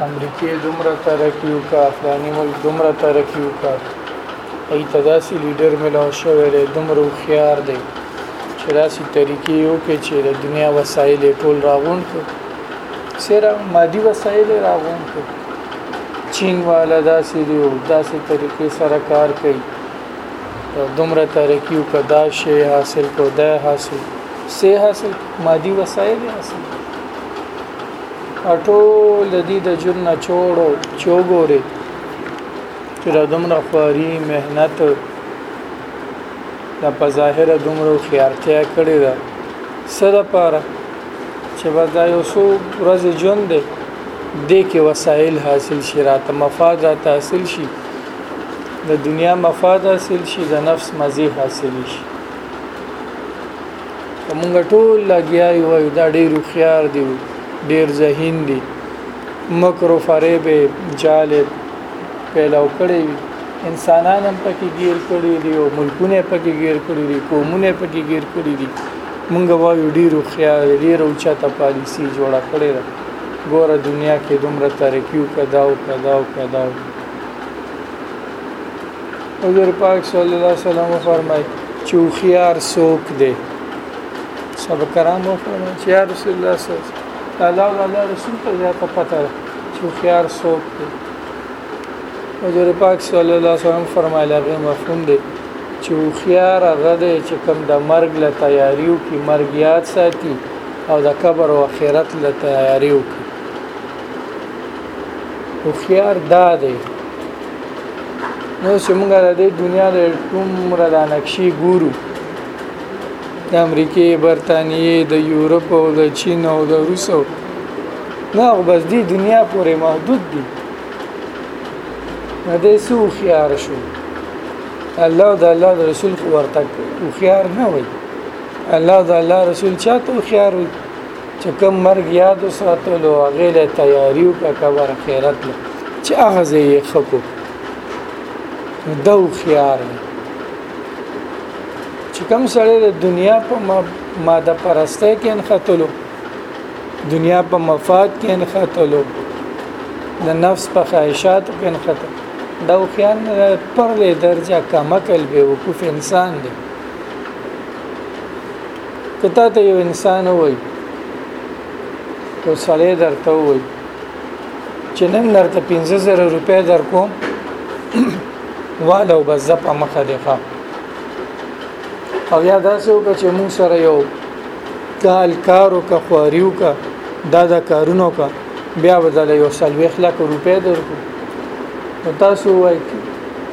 امریکې دومره ترقی وکړه فلانی ملک دومره ترقی وکړه ای ته داسې لیډر ملاو شوی دی دومره هوښیار دی چې داسې طریقې وکړي چې د دنیا وسایل ټول راغونډ کړي سره مادي وسایل راغونډ کړي چین والا داسې دی او داسې طریقې سره کار کوي دومره ترقی وکړه دا شی حاصل کو دا حاصل سه حاصل مادي وسایل حاصل ټول دي د جون نه چوړو چوغوري چې د دومره خواري مهنت د په ظاهر دومره خيارتیا کړی ده سره پاره چې بس دا یو څو ورځې ژوند دی د کې وسایل حاصل شي راته مفاد را حاصل شي د دنیا مفاد حاصل شي د نفس مزي حاصل شي که مونږ ټول لګیا یو دا ډیر خوخيار دی ډیر ذهین دی مکر او فریب جالب پیلاو کړی وي انسانان هم پکې گیر کړی دي او ملکونه پکې گیر کړی دي قومونه پکې گیر کړی دي مونږ وایو ډیر خیال ډیر اوچته پالیسی جوړه کړې ده ګوره دنیا کې دومره ترقیو کداو کداو کداو حضور پاک صلی الله علیه وسلم فرمایي چې خيار سوک دی صاحب کرام فرمایي چې رسول الله صلی الله علیه وسلم الله الله رسول ته زیاته پته چې خيار سوک دی حضور پاک صلی الله علیه وسلم فرمایله غي مفهوم دی چې خيار هغه دی چې کوم د مرګ له تیاریو کې مرګ یاد ساتي او د قبر او آخرت له تیاریو کې خيار دا دی نو چې موږ د دې دنیا د ټومره د نقشې ګورو د امریکې برتانیې د یورپ او د چین او د روس او نه بس دې دنیا پورې محدود دي نه دې سو خيار شو الله د الله رسول خو ورته خيار نه وي الله د الله رسول چاته خيار وي چې کوم مرګ یاد وساتلو هغه له تیاری او کبر خیرت له چې هغه زه یې خکو دو خيار چې کوم سره د دنیا په ماده پرسته کې ان خاتلو دنیا په مفاد کې ان خاتلو د نفس په خواهشات کې ان خاتلو دا خیان پر له درجه کمکل به وقوف انسان دی که تا ته یو انسان وای او سړی درته وای چې نن درته 15000 روپۍ درکوم والو بس په مخه دی ښه او یا داسې وکړه چې موږ سره یو کال کارو کا خواریو کا دا دا کارونو کا بیا بدل یو سلويخ لک روپۍ درکو تاسو وای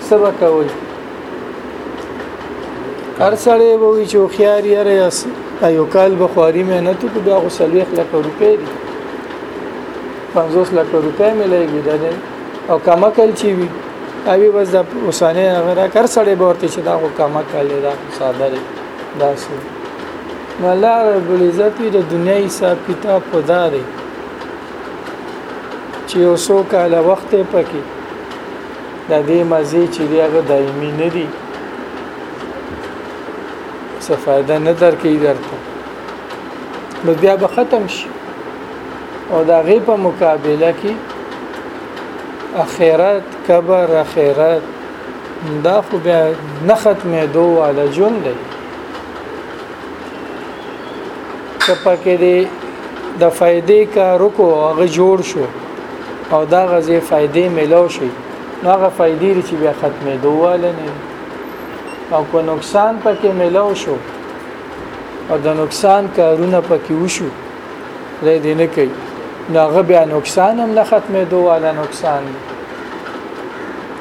سبا کوي هر سړی به وي چې هوښیار یې را یاست یو کال به خواري مهنت وکړو بیا خو څلوېښ لکه روپۍ دي پنځوس لکه روپۍ مې لګي دا دی او کمکل چې وي اوی بس د اوسانه هغه را کار سړی به ورته چې دا خو کمکل دی دا ساده دی دا څه نو الله رب العزت د دنیا حساب کتاب په دا دی چې اوسو کاله وخت پکې دا دې مزي چې دی هغه دایمي نه دي څه فائدہ نه درکې درته نو بیا به ختم شي او دا غي په مقابله کې اخرت قبر اخرت دا خو بیا نه ختمې دوه والا جون دی کپکه دې د فائدې کار وکړو هغه جوړ شو او دا غزې فائدې ملو شي نو هغه فائدې چې بیا ختمې دواله نه او کو نقصان پکې ملو شو او د نقصان کارونه پکې وشو لې دې نه کوي نو هغه بیا نقصان هم نه ختمې دواله نقصان دی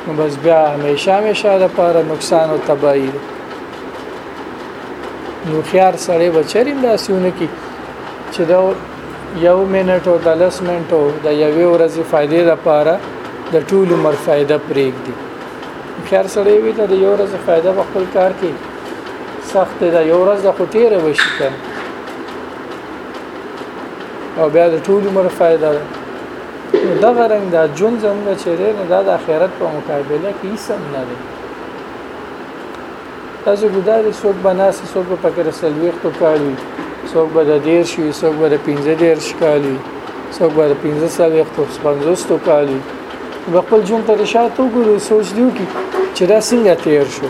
نو بس بیا همیشه همیشه لپاره نقصان او تباہی نو خيار سره بچریم داسونه کی چې دا یو منټ او د لس منټو د یوې ورځې فائدې لپاره د ټول عمر فائدہ پرېږدي خیر سره وي ته د یو ورځ فائدہ په خپل کار کې سخت ده یو ورځ د خټیره وشي کنه او بیا د ټول عمر فائدہ ده دا غرنګ دا جون زموږ چیرې نه دا د آخرت په مقابله کې هیڅ نه ده تاسو جدا دي څوک به ناس څوک به پکې رسلويختو کال وي څوک به د دیر شي څوک به د 15 دیر کال وي څوک به د 15 سالختو 50 کال وي په خپل ژوند ته شاته وګورو سوچ دیو کی چې دا څنګه تیر شو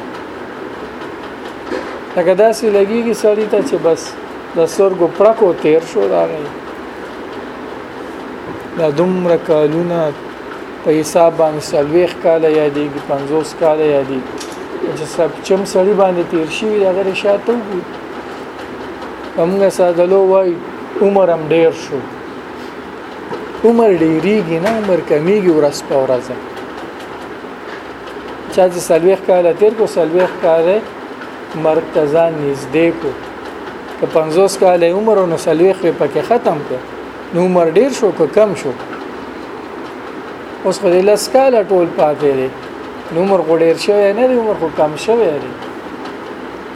لکه دا سې لګيږي سړی ته چې بس د سورګو پرکو تیر شو دا نه دا دومره کالونه په حساب باندې سلويخ کاله یادېږي 50 کاله یادېږي چې سب چم سړی باندې تیر شي هغه رشاته وګوري همغه سادلو وای عمر هم ډیر شو عمر ډیریږي نه عمر کمیږي ورځ په ورځ چا چې سلويخ کاله تیر کو سلويخ کاله مرګ ته ځان نږدې کو که 50 کاله عمر نو سلويخ په کې ختم کړ نو عمر ډیر شو که کم شو اوس خو د لس کاله ټول پاتې دی نو عمر خو ډیر شوی نه دی عمر خو کم شوی دی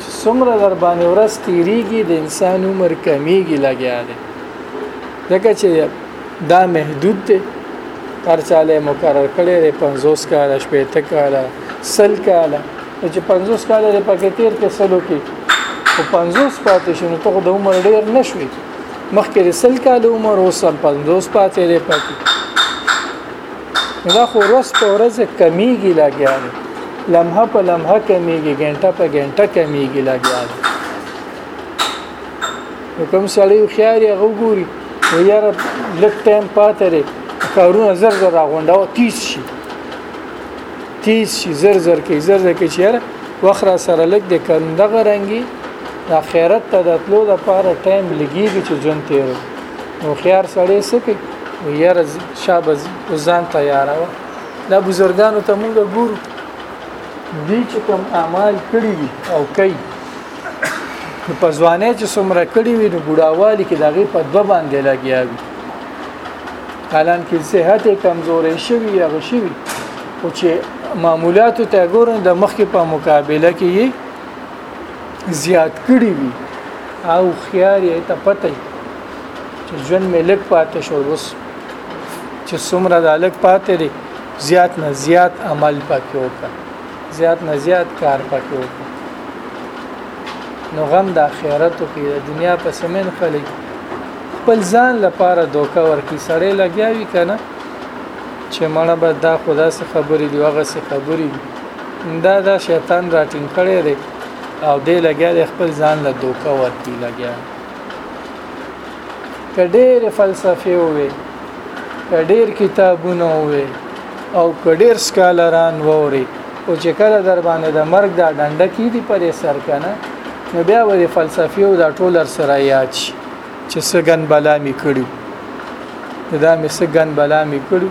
چې څومره در باندې ورځ تیریږي د انسان عمر کمیږي لګیا دی ځکه چې دا محدود دی هر چاله مقرر کړی دی 50 کاله شپېته کاله سل کاله چې 50 کاله پکې تیر کې سلو کې او 50 پاتې شنو ته د عمر ډیر نشوي مخکې د سل کال عمر اوس هم 50 پاتې دی پاتې دا خو ورځ په ورځ کمیږي لګیا دی لمحه په لمحه کمیږي ګنټه په ګنټه کمیږي لګیا دی نو کوم سړی خيار یې غوګوري ویار لک ټایم پاتې دی کارونه زر زر راغونډاو تیز شي تیز شي زر زر کې زر زر کې چیر وخت را سره لګ د کندغه رنګي د خیرت ته د تلو د پاره ټایم لګیږي چې جون تیر نو خيار سړی سکه ویار شابه ځان تیار و دا بزرګانو ته موږ ګورو دی چې کوم اعمال کړی دي او کوي نو په ځواني چې څومره کړی وي نو بډاوالي کې دغه په دوه باندې لګیا وي حالان کې صحت کمزورې شوی یا غشوي او چې معمولات ته ګورن د مخکې په مقابله کې یې زیات کړی وي او خيار یې ته پته چې ژوند مې لګ پاتې شو اوس چې څومره د لګ پاتې دی زیات نه زیات عمل پکې وکړه زیات نه زیات کار پکې وکړه نو غم د آخرت کې د دنیا په سمن خلک خپل ځان لپاره دوکه ورکی سړی لګیا وی کنه چې مړه به دا خدا سي خبرې دی هغه سي خبرې دی دا دا شیطان راټینګ کړی دی او دی لګیا دی خپل ځان له دوکه ورکی لګیا کډېر فلسفي وې کډېر کتابونه وې او کډېر سکالران ووري او چې کله در باندې د مرګ دا ډنډه کی دی پرې سر کنه نو بیا ولې فلسفي او دا ټولر سره یاد شي چې څه ګن بلا می کړو دا مې څه ګن بلا می کړو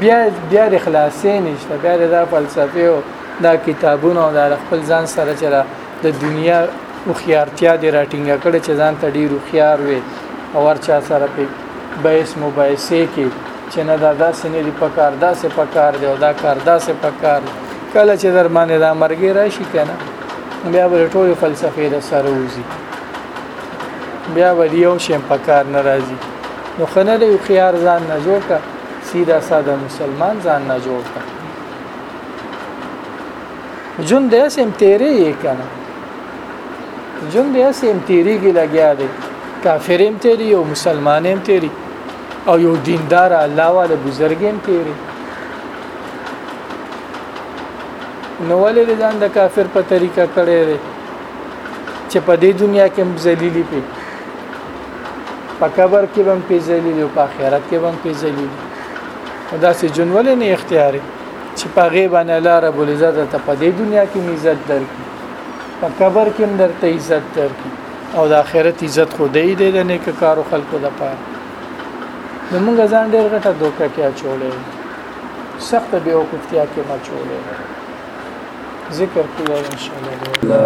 بیا بیا د خلاصې نشته بیا د فلسفه او دا کتابونه او دا خپل ځان سره چې د دنیا او خيارتیا د راټینګه کړي چې ځان ته ډیر خيار وي او ورچا سره په بیس مبایسه کې چې نه دا داسې نه دی پکار داسې پکار دی او دا کار داسې پکار کله چې در باندې دا مرګي راشي کنه بیا به ټول فلسفه د سره وځي بیا ودی یو شیم په کار ناراضي نو خنه دی خيار ځان نه جوړ کا سیدا ساده مسلمان ځان نه جوړ کا جون دې سم تیرې یې کنه جون دې سم تیرې کې لګیا دی کافر هم تیری او مسلمان هم تیری او یو دیندار الله والا بزرګ هم تیری نو ولې ځان د کافر په طریقه کړی دی چې په دې دنیا کې هم ذلیلی پی په قبر کې هم پی ذلیلی او په آخرت کې هم پی ذلیلی دا سه جنول نه اختیاري چې په غیبه نه الله رب العزت ته په دې دنیا کې عزت درکړي په قبر کې هم درته عزت درکړي او د آخرت عزت خو دی دی د نیک کارو خلکو د پاره زمونږ ځان ډېر غټه دوکه کې اچولې سخت به وکړتیا کې ما چولې ذکر کوو ان شاء الله